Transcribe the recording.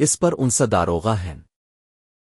اس پر ان سے داروغہ ہیں۔